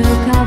ょか